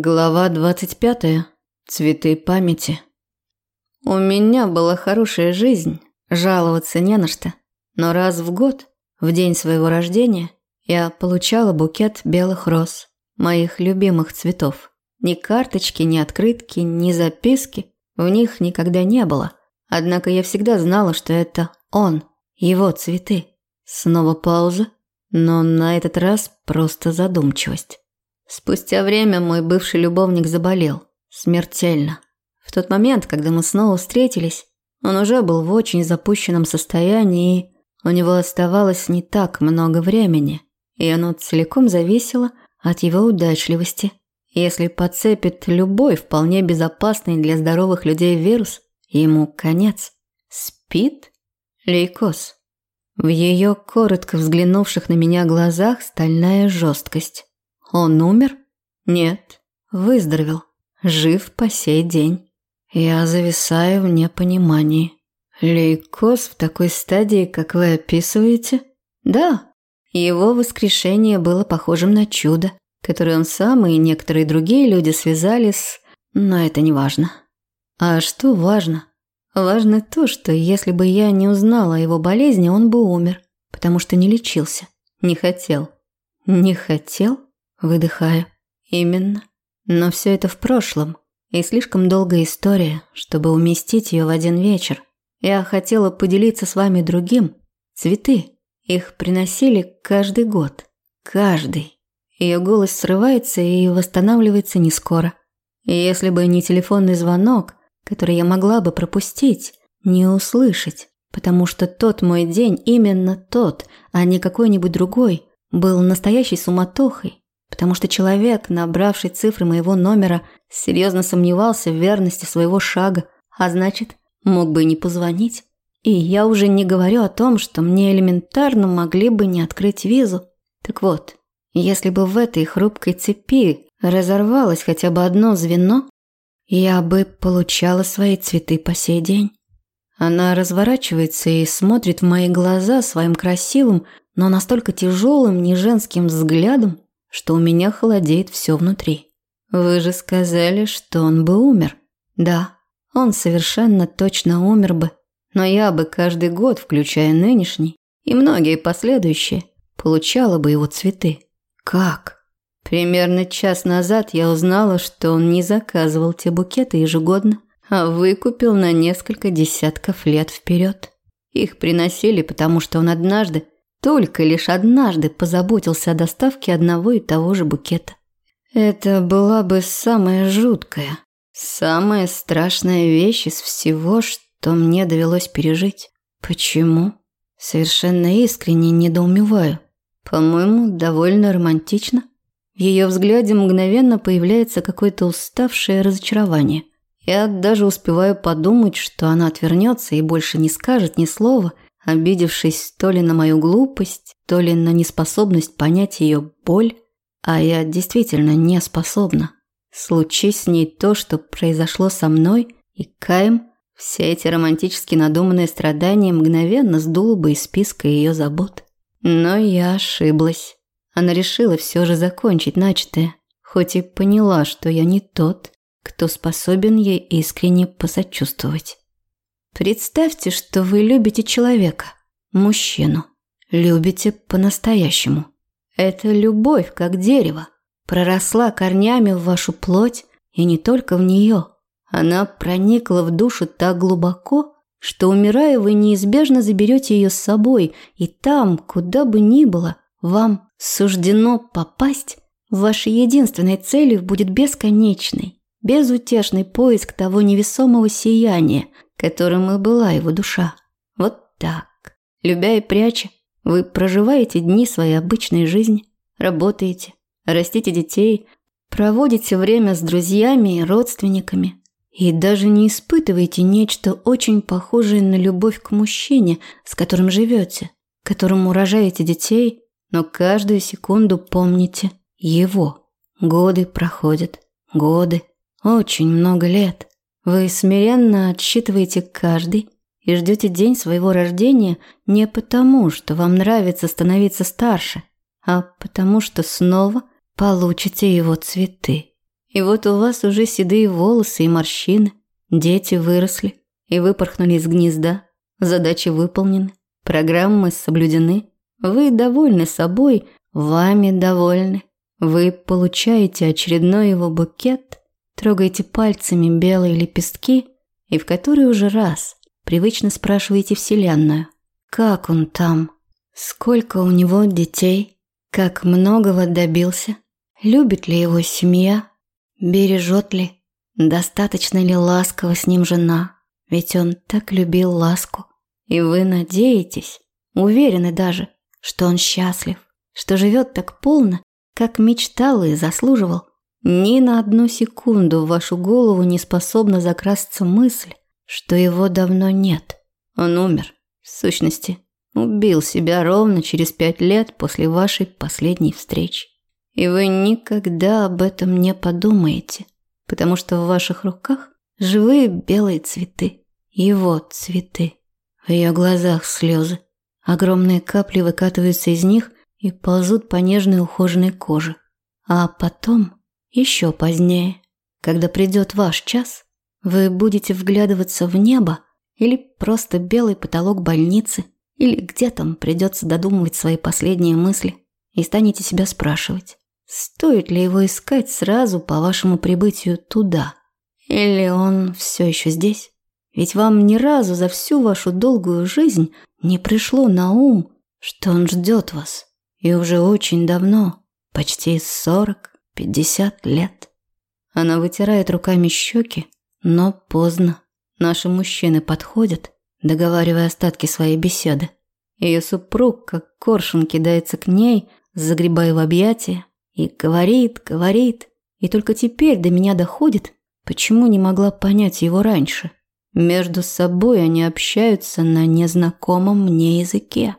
Глава 25. Цветы памяти. У меня была хорошая жизнь, жаловаться не на что. Но раз в год, в день своего рождения, я получала букет белых роз, моих любимых цветов. Ни карточки, ни открытки, ни записки в них никогда не было. Однако я всегда знала, что это он, его цветы. Снова пауза, но на этот раз просто задумчивость. Спустя время мой бывший любовник заболел. Смертельно. В тот момент, когда мы снова встретились, он уже был в очень запущенном состоянии, и у него оставалось не так много времени, и оно целиком зависело от его удачливости. Если подцепит любой вполне безопасный для здоровых людей вирус, ему конец. Спит? Лейкоз. В ее коротко взглянувших на меня глазах стальная жесткость. Он умер? Нет, выздоровел. Жив по сей день. Я зависаю в непонимании. Лейкоз в такой стадии, как вы описываете? Да. Его воскрешение было похожим на чудо, которое он сам и некоторые другие люди связали с... Но это не важно. А что важно? Важно то, что если бы я не узнала о его болезни, он бы умер, потому что не лечился, не хотел. Не хотел? Выдыхаю. Именно. Но все это в прошлом. И слишком долгая история, чтобы уместить ее в один вечер. Я хотела поделиться с вами другим. Цветы. Их приносили каждый год. Каждый. Ее голос срывается и восстанавливается не скоро. И если бы не телефонный звонок, который я могла бы пропустить, не услышать, потому что тот мой день, именно тот, а не какой-нибудь другой, был настоящей суматохой, потому что человек, набравший цифры моего номера, серьезно сомневался в верности своего шага, а значит, мог бы и не позвонить. И я уже не говорю о том, что мне элементарно могли бы не открыть визу. Так вот, если бы в этой хрупкой цепи разорвалось хотя бы одно звено, я бы получала свои цветы по сей день. Она разворачивается и смотрит в мои глаза своим красивым, но настолько тяжелым, неженским взглядом, что у меня холодеет все внутри. Вы же сказали, что он бы умер. Да, он совершенно точно умер бы. Но я бы каждый год, включая нынешний и многие последующие, получала бы его цветы. Как? Примерно час назад я узнала, что он не заказывал те букеты ежегодно, а выкупил на несколько десятков лет вперед. Их приносили, потому что он однажды только лишь однажды позаботился о доставке одного и того же букета. Это была бы самая жуткая, самая страшная вещь из всего, что мне довелось пережить. Почему? Совершенно искренне недоумеваю. По-моему, довольно романтично. В ее взгляде мгновенно появляется какое-то уставшее разочарование. Я даже успеваю подумать, что она отвернется и больше не скажет ни слова – обидевшись то ли на мою глупость, то ли на неспособность понять ее боль, а я действительно не способна. Случись с ней то, что произошло со мной, и Каем, все эти романтически надуманные страдания мгновенно сдуло бы из списка ее забот. Но я ошиблась. Она решила все же закончить начатое, хоть и поняла, что я не тот, кто способен ей искренне посочувствовать. Представьте, что вы любите человека, мужчину. Любите по-настоящему. Это любовь, как дерево, проросла корнями в вашу плоть и не только в нее. Она проникла в душу так глубоко, что, умирая, вы неизбежно заберете ее с собой, и там, куда бы ни было, вам суждено попасть, вашей единственной целью будет бесконечный, безутешный поиск того невесомого сияния, которым и была его душа. Вот так. Любя и пряча, вы проживаете дни своей обычной жизни, работаете, растите детей, проводите время с друзьями и родственниками и даже не испытываете нечто очень похожее на любовь к мужчине, с которым живете, которому рожаете детей, но каждую секунду помните его. Годы проходят, годы, очень много лет. Вы смиренно отсчитываете каждый и ждете день своего рождения не потому, что вам нравится становиться старше, а потому что снова получите его цветы. И вот у вас уже седые волосы и морщины, дети выросли и выпорхнули из гнезда, задачи выполнены, программы соблюдены, вы довольны собой, вами довольны. Вы получаете очередной его букет, трогаете пальцами белые лепестки и в который уже раз привычно спрашиваете Вселенную, как он там, сколько у него детей, как многого добился, любит ли его семья, бережет ли, достаточно ли ласково с ним жена, ведь он так любил ласку. И вы надеетесь, уверены даже, что он счастлив, что живет так полно, как мечтал и заслуживал. Ни на одну секунду в вашу голову не способна закрасться мысль, что его давно нет. Он умер. В сущности, убил себя ровно через пять лет после вашей последней встречи. И вы никогда об этом не подумаете, потому что в ваших руках живые белые цветы. Его цветы. В ее глазах слезы. Огромные капли выкатываются из них и ползут по нежной ухоженной коже. А потом, еще позднее, когда придет ваш час, вы будете вглядываться в небо или просто белый потолок больницы, или где там придется додумывать свои последние мысли, и станете себя спрашивать, стоит ли его искать сразу по вашему прибытию туда, или он все еще здесь. Ведь вам ни разу за всю вашу долгую жизнь не пришло на ум, что он ждет вас. И уже очень давно, почти сорок-пятьдесят лет. Она вытирает руками щеки, но поздно. Наши мужчины подходят, договаривая остатки своей беседы. Ее супруг, как коршун, кидается к ней, загребая в объятия, и говорит, говорит. И только теперь до меня доходит, почему не могла понять его раньше. Между собой они общаются на незнакомом мне языке.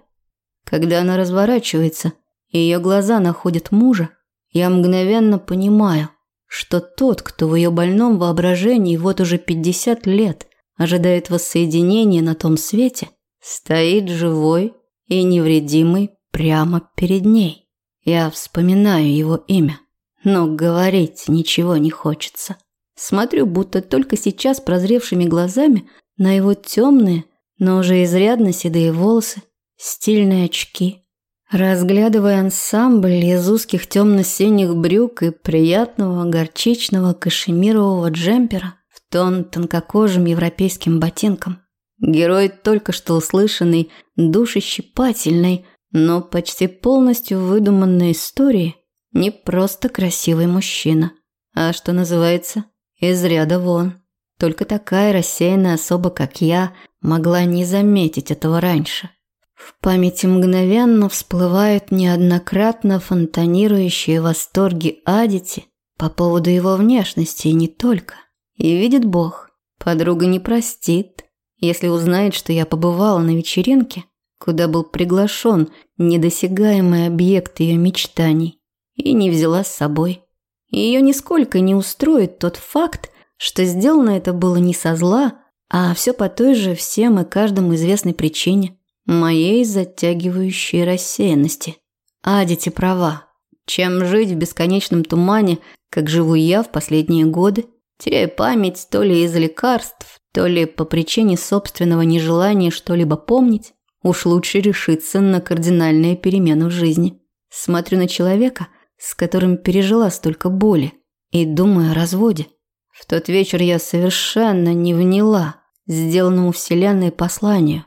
Когда она разворачивается, ее глаза находят мужа, я мгновенно понимаю, что тот, кто в ее больном воображении вот уже 50 лет ожидает воссоединения на том свете, стоит живой и невредимый прямо перед ней. Я вспоминаю его имя, но говорить ничего не хочется. Смотрю, будто только сейчас прозревшими глазами на его темные, но уже изрядно седые волосы, стильные очки. Разглядывая ансамбль из узких темно-синих брюк и приятного горчичного кашемирового джемпера в тон тонкокожим европейским ботинкам, герой только что услышанной душещипательной, но почти полностью выдуманной истории не просто красивый мужчина, а, что называется, из ряда вон. Только такая рассеянная особа, как я, могла не заметить этого раньше. В памяти мгновенно всплывают неоднократно фонтанирующие восторги Адити по поводу его внешности и не только. И видит Бог, подруга не простит, если узнает, что я побывала на вечеринке, куда был приглашен недосягаемый объект ее мечтаний, и не взяла с собой. Ее нисколько не устроит тот факт, что сделано это было не со зла, а все по той же всем и каждому известной причине моей затягивающей рассеянности. Адити права. Чем жить в бесконечном тумане, как живу я в последние годы, теряя память то ли из лекарств, то ли по причине собственного нежелания что-либо помнить, уж лучше решиться на кардинальные перемены в жизни. Смотрю на человека, с которым пережила столько боли, и думаю о разводе. В тот вечер я совершенно не вняла сделанному Вселенной посланию,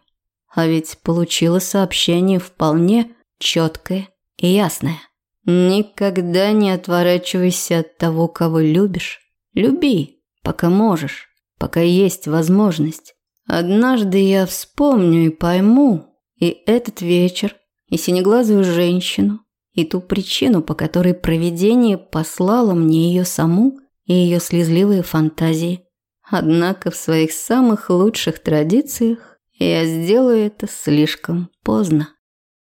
а ведь получила сообщение вполне четкое и ясное. Никогда не отворачивайся от того, кого любишь. Люби, пока можешь, пока есть возможность. Однажды я вспомню и пойму и этот вечер, и синеглазую женщину, и ту причину, по которой провидение послало мне ее саму и ее слезливые фантазии. Однако в своих самых лучших традициях я сделаю это слишком поздно.